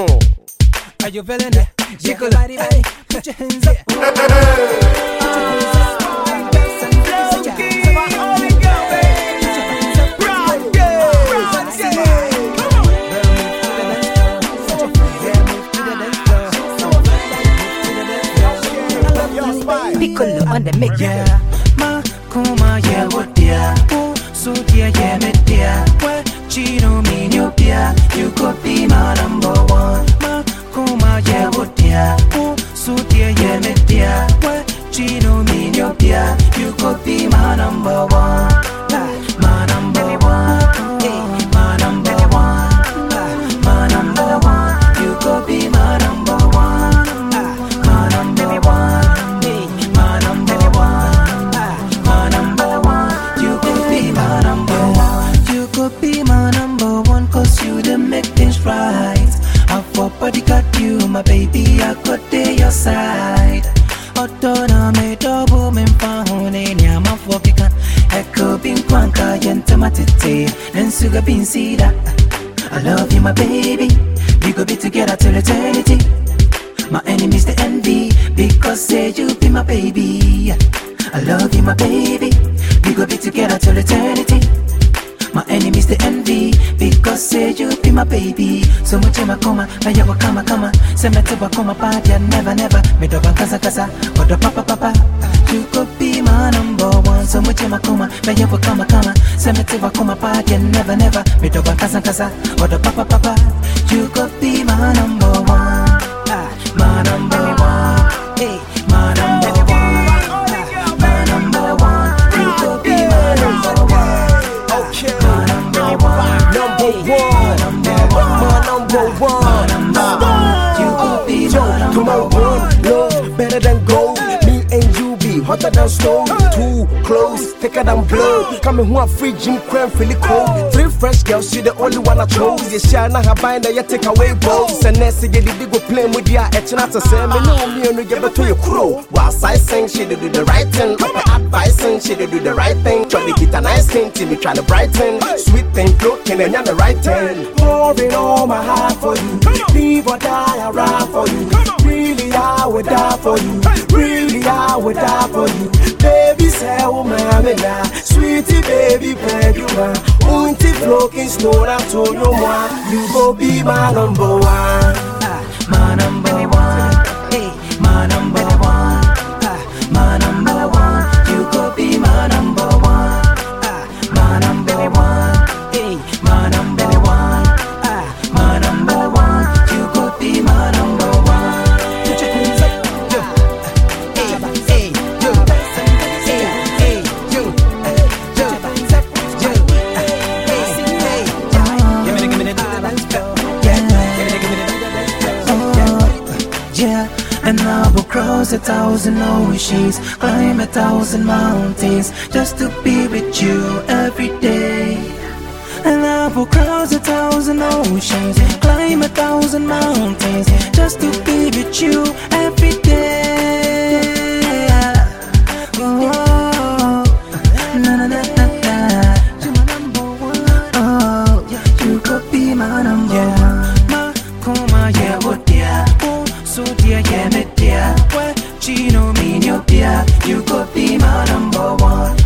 Are you feeling it? Jiggle your body, baby. Put your hands up. Put your hands up. Piccolo on the mic. Yeah, ma kuma yeah what dear, oh so dear yeah me dear, where chino me no dear, you could be my number one. Ma kuma yeah what dear, so dear yeah me dear, chino me no you could be my number one. Right. I for body got you, my baby, I could day your side. Otona me double me found in ya ma fokika. Echo bin kwanka yenta matete, and sugar bin sida. I love you, my baby. We could be together till eternity. My enemies the envy because say you be my baby. I love you, my baby. We go be together till eternity. My enemies the envy because say you be my baby. So much in my coma, now you kama kama. Say me to koma party never never. Me do ban kasa kasa, odo papa papa. You could be my number one. So much in my coma, now you kama kama. Say me to koma party never never. Me do ban kasa kasa, odo papa papa. You could be my number number one. You could be Yo, one love better than gold. Hotter than stone. Too close, thicker than blood. Coming who a free Jim Cram, feel it cold. Three fresh girls, she the only one I chose. You share now, have bind you take away balls. And next, you did go play with ya. Etching out to say, me know me and you get to your crew. While I sing, she did do the right thing. Up her advice, and she did do the right thing. Try to get a nice thing till me try to brighten. Sweet thing, looking and you're the right thing. Pouring all my heart for you. Leave or die, I ride for you. Really, I would die for you. Really, I would die for you. Baby, say, oh, mommy, now. Sweetie, baby, beg you, man. Unti floating snow, I told you, man. You go be my number one. Ah, my number one. Hey, my number and I will cross a thousand oceans, climb a thousand mountains, just to be with you every day. And I will cross a thousand oceans, climb a thousand mountains, just to be with you every day. dear, yeah, me dear. What? Gino, me, your dear. You could be my number one.